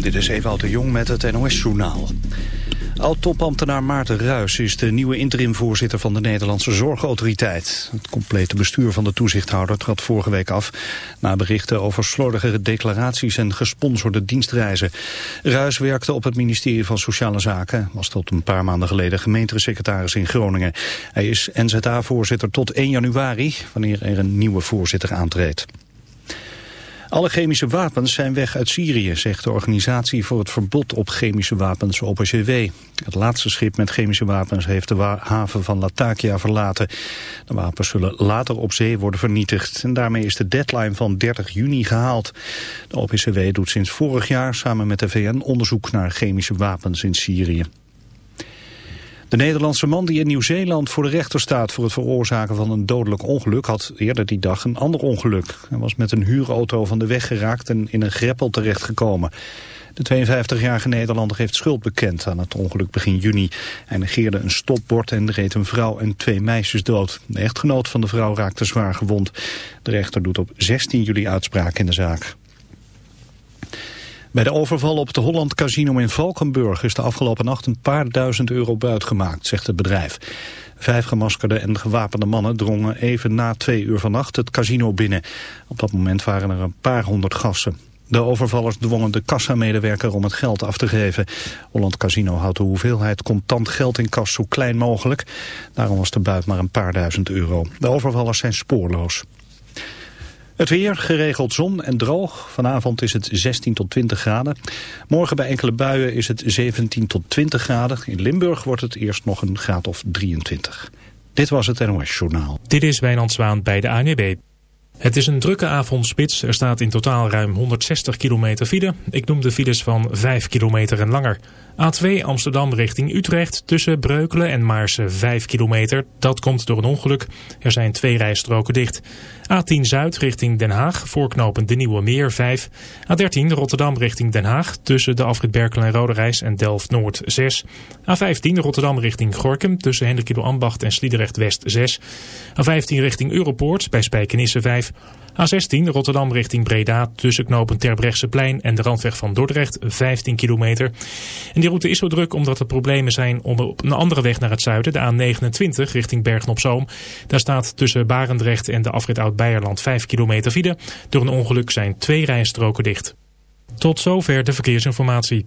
Dit is Ewout de Jong met het NOS-journaal. Oud-topambtenaar Maarten Ruis is de nieuwe interimvoorzitter van de Nederlandse Zorgautoriteit. Het complete bestuur van de toezichthouder trad vorige week af... na berichten over slordigere declaraties en gesponsorde dienstreizen. Ruis werkte op het ministerie van Sociale Zaken... was tot een paar maanden geleden gemeentesecretaris in Groningen. Hij is NZA-voorzitter tot 1 januari, wanneer er een nieuwe voorzitter aantreedt. Alle chemische wapens zijn weg uit Syrië, zegt de organisatie voor het verbod op chemische wapens OPCW. Het laatste schip met chemische wapens heeft de haven van Latakia verlaten. De wapens zullen later op zee worden vernietigd. En daarmee is de deadline van 30 juni gehaald. De OPCW doet sinds vorig jaar samen met de VN onderzoek naar chemische wapens in Syrië. De Nederlandse man die in Nieuw-Zeeland voor de rechter staat voor het veroorzaken van een dodelijk ongeluk had eerder die dag een ander ongeluk. Hij was met een huurauto van de weg geraakt en in een greppel terechtgekomen. De 52-jarige Nederlander heeft schuld bekend aan het ongeluk begin juni. Hij negeerde een stopbord en reed een vrouw en twee meisjes dood. De echtgenoot van de vrouw raakte zwaar gewond. De rechter doet op 16 juli uitspraak in de zaak. Bij de overval op het Holland Casino in Valkenburg is de afgelopen nacht een paar duizend euro buitgemaakt, zegt het bedrijf. Vijf gemaskerde en gewapende mannen drongen even na twee uur vannacht het casino binnen. Op dat moment waren er een paar honderd gasten. De overvallers dwongen de kassamedewerker om het geld af te geven. Holland Casino houdt de hoeveelheid contant geld in kas zo klein mogelijk. Daarom was de buit maar een paar duizend euro. De overvallers zijn spoorloos. Het weer, geregeld zon en droog. Vanavond is het 16 tot 20 graden. Morgen bij enkele buien is het 17 tot 20 graden. In Limburg wordt het eerst nog een graad of 23. Dit was het NOS Journaal. Dit is Wijnand Zwaan bij de ANWB. Het is een drukke avondspits. Er staat in totaal ruim 160 kilometer file. Ik noem de files van 5 kilometer en langer. A2 Amsterdam richting Utrecht tussen Breukelen en Maarsen 5 kilometer. Dat komt door een ongeluk. Er zijn twee rijstroken dicht. A10 Zuid richting Den Haag voorknopend de Nieuwe Meer 5. A13 Rotterdam richting Den Haag tussen de afrit Berkel en Roderijs en Delft-Noord 6. A15 Rotterdam richting Gorkum tussen Hendrikido Ambacht en Sliedrecht West 6. A15 richting Europoort bij Spijkenisse 5. A16 Rotterdam richting Breda tussen knopen Terbrechtseplein en de randweg van Dordrecht 15 kilometer. En die route is zo druk omdat er problemen zijn op een andere weg naar het zuiden, de A29 richting Bergen-op-Zoom. Daar staat tussen Barendrecht en de afrit Oud-Beierland 5 kilometer file. Door een ongeluk zijn twee rijstroken dicht. Tot zover de verkeersinformatie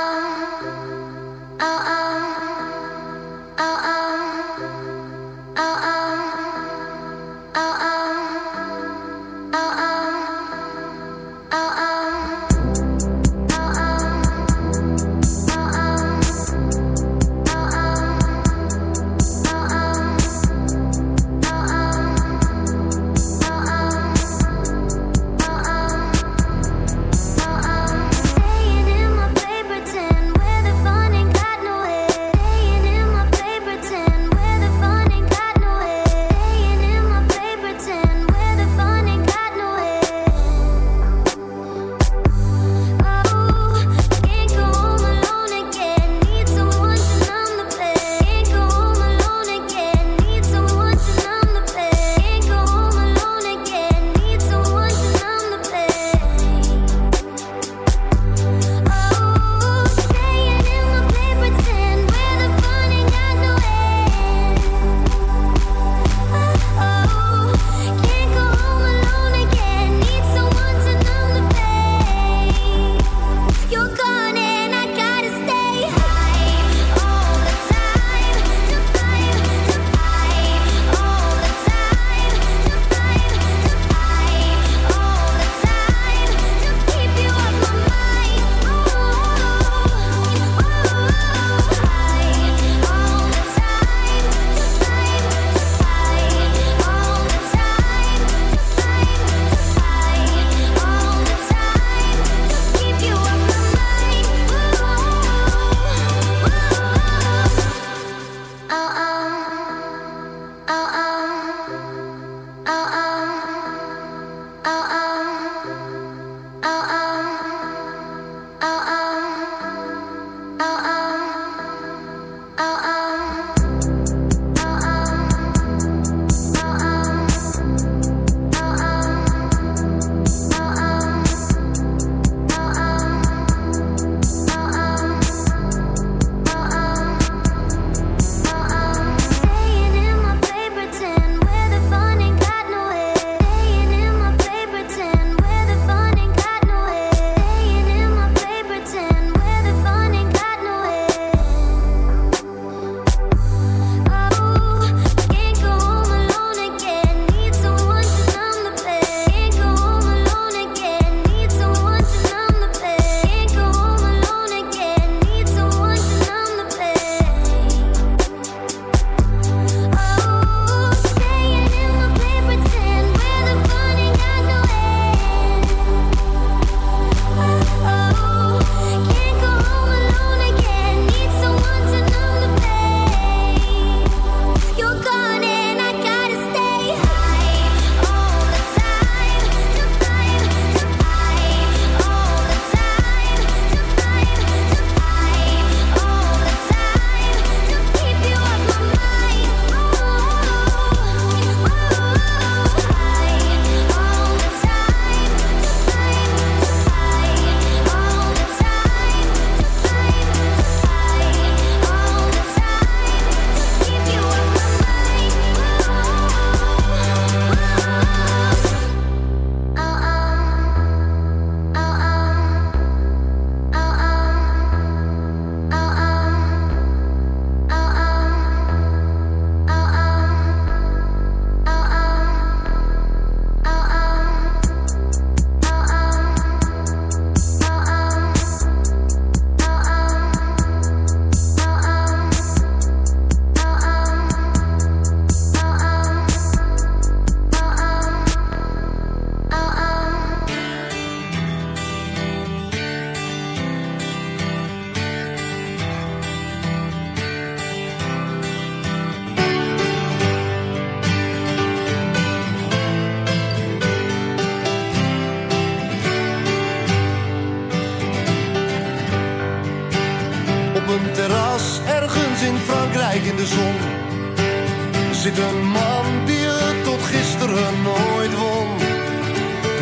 Nooit won.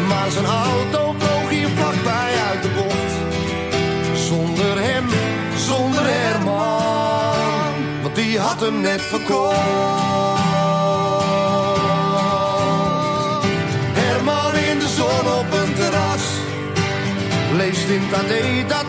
Maar zijn auto vloog hier vlakbij uit de bocht. Zonder hem, zonder Herman, want die had hem net verkocht. Herman in de zon op een terras, leest in AD dat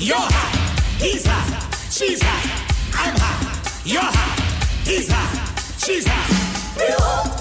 You're hot, he's hot, she's hot, I'm hot. You're hot, he's hot, she's hot. Real hot,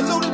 loaded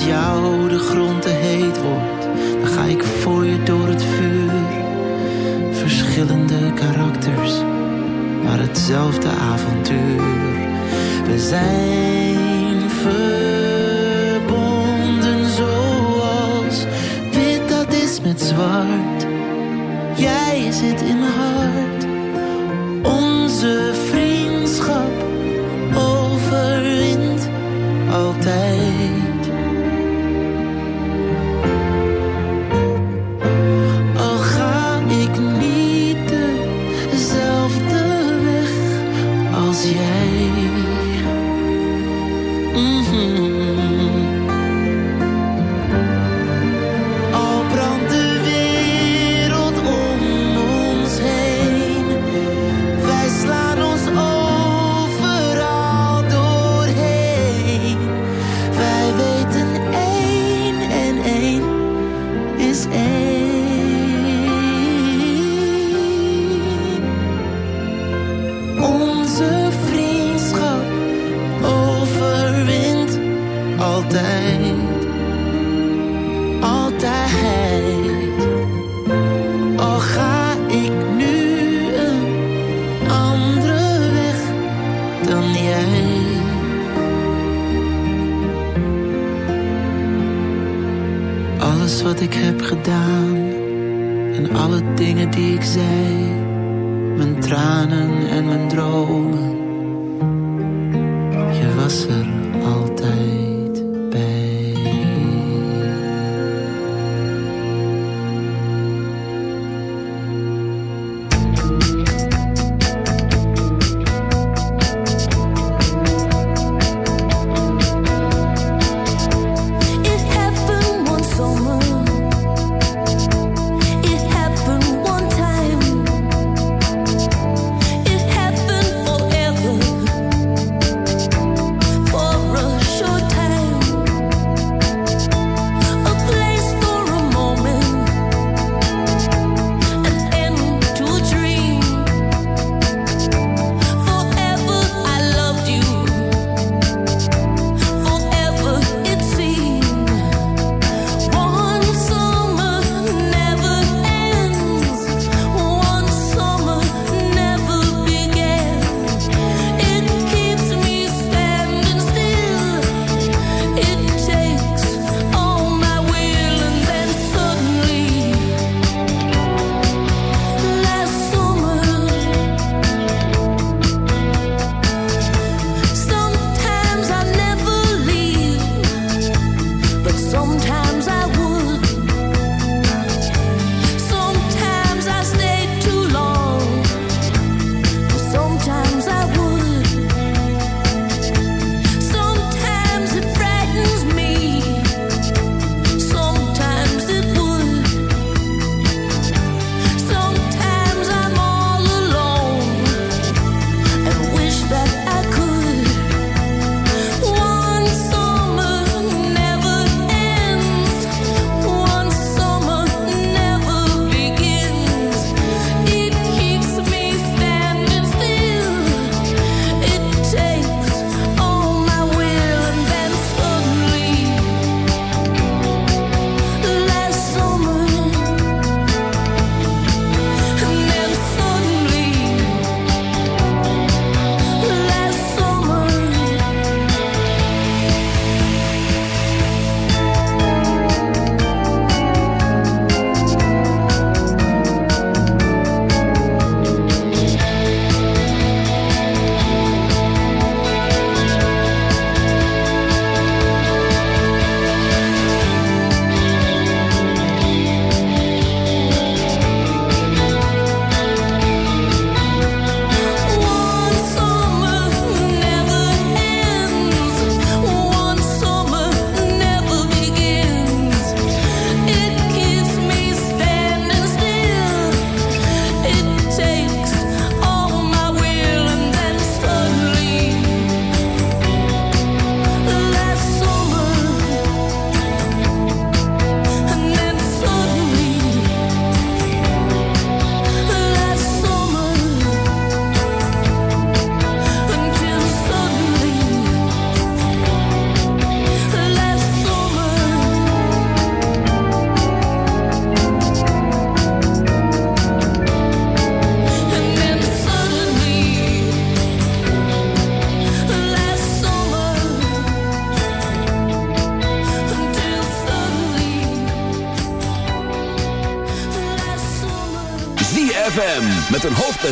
als jou de grond te heet wordt, dan ga ik voor je door het vuur. Verschillende karakters, maar hetzelfde avontuur. We zijn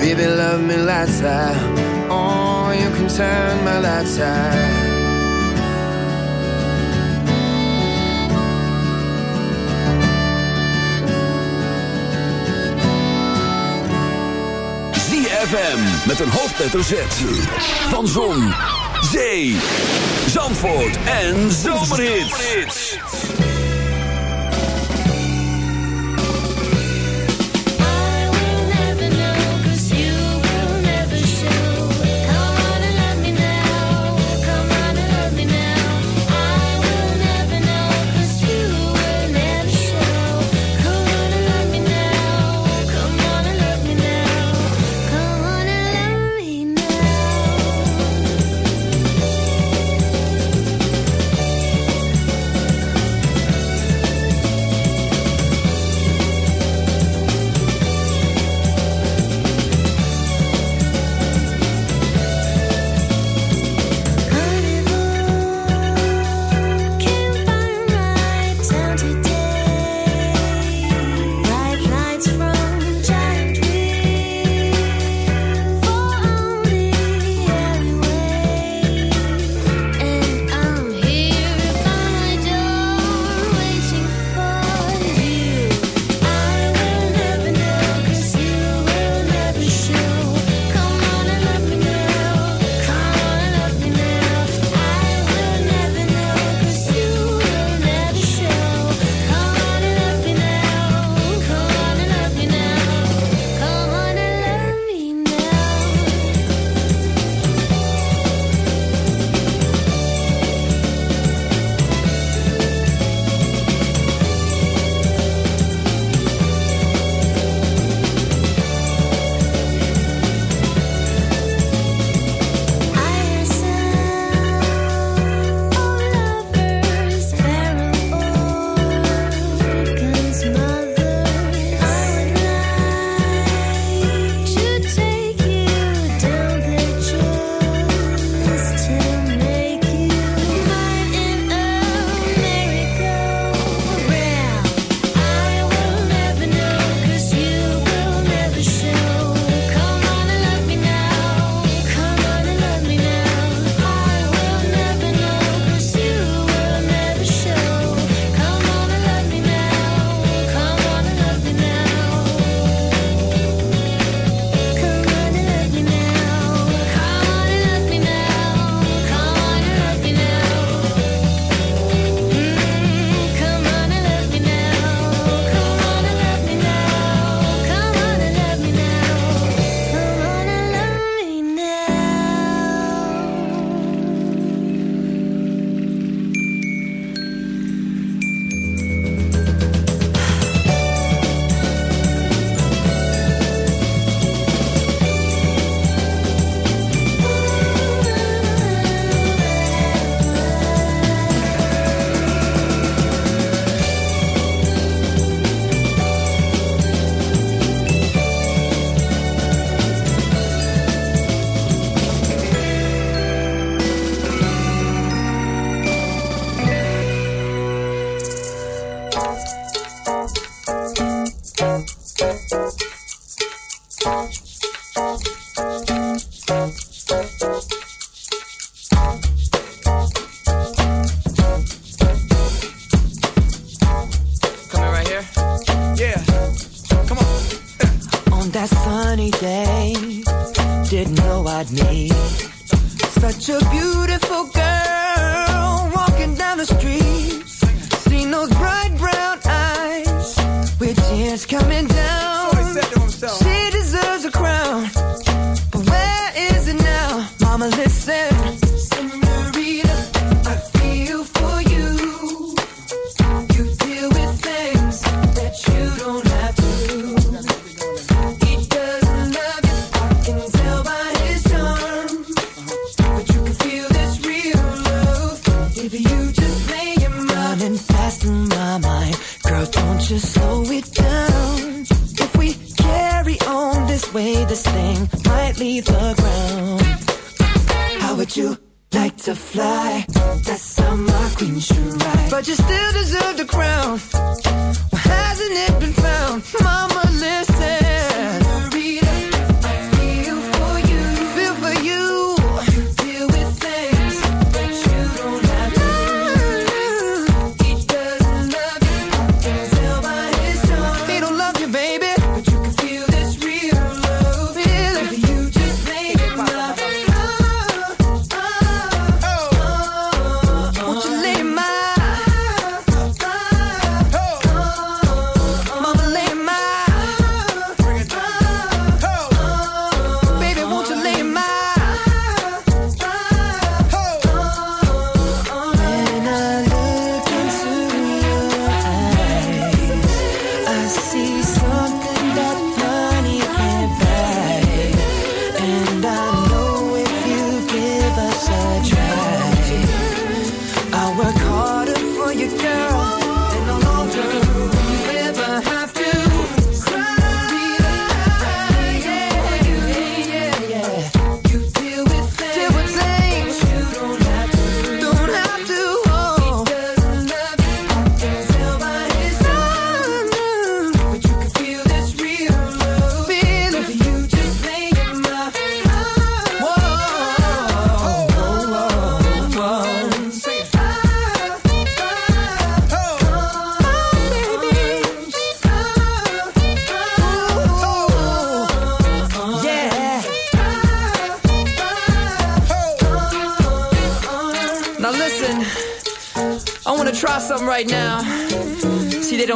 baby. Love me lights out. Oh, you can turn my lights out. ZFM met een hoofdletter Z. Van Zon, Zee, Zandvoort en Zomerhits. Crown, but where is it now? Mama, listen.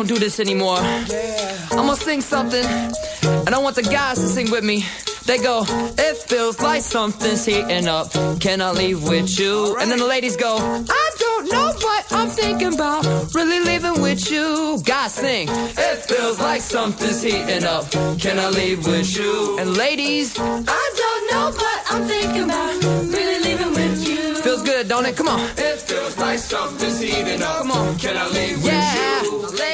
Don't do this anymore. I'm gonna sing something, and I want the guys to sing with me. They go, it feels like something's heating up. Can I leave with you? And then the ladies go, I don't know what I'm thinking about. Really leaving with you. Guys sing, it feels like something's heating up. Can I leave with you? And ladies, I don't know what I'm thinking about. Really leaving with you. Feels good, don't it? Come on. It feels like something's heating up. Come on. Can I leave with yeah. you?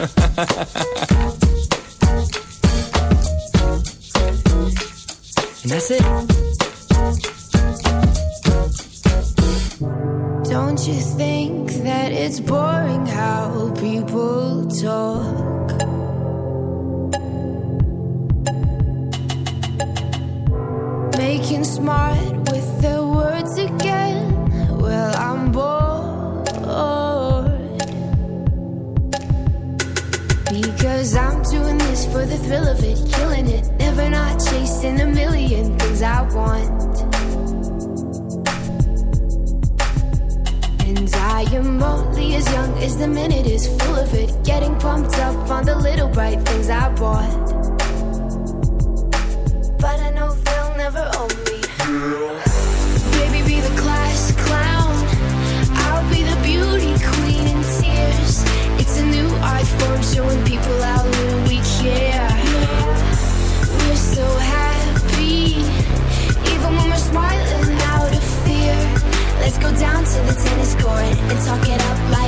and that's it. Don't you think that it's boring how people talk? As young as the minute is full of it. Getting pumped up on the little bright things I bought. But I know they'll never own me. Baby, be the class clown. I'll be the beauty queen in tears. It's a new art form showing people how little we care. We're so happy, even when we're smiling out of fear. Let's go down to the tennis court and talk it like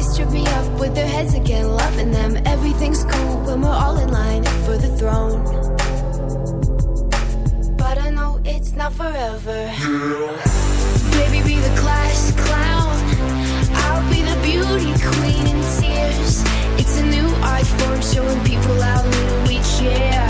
Boys trip me up with their heads again, loving them. Everything's cool when we're all in line for the throne. But I know it's not forever. Baby, be the class clown. I'll be the beauty queen in tears. It's a new art form showing people how little we care.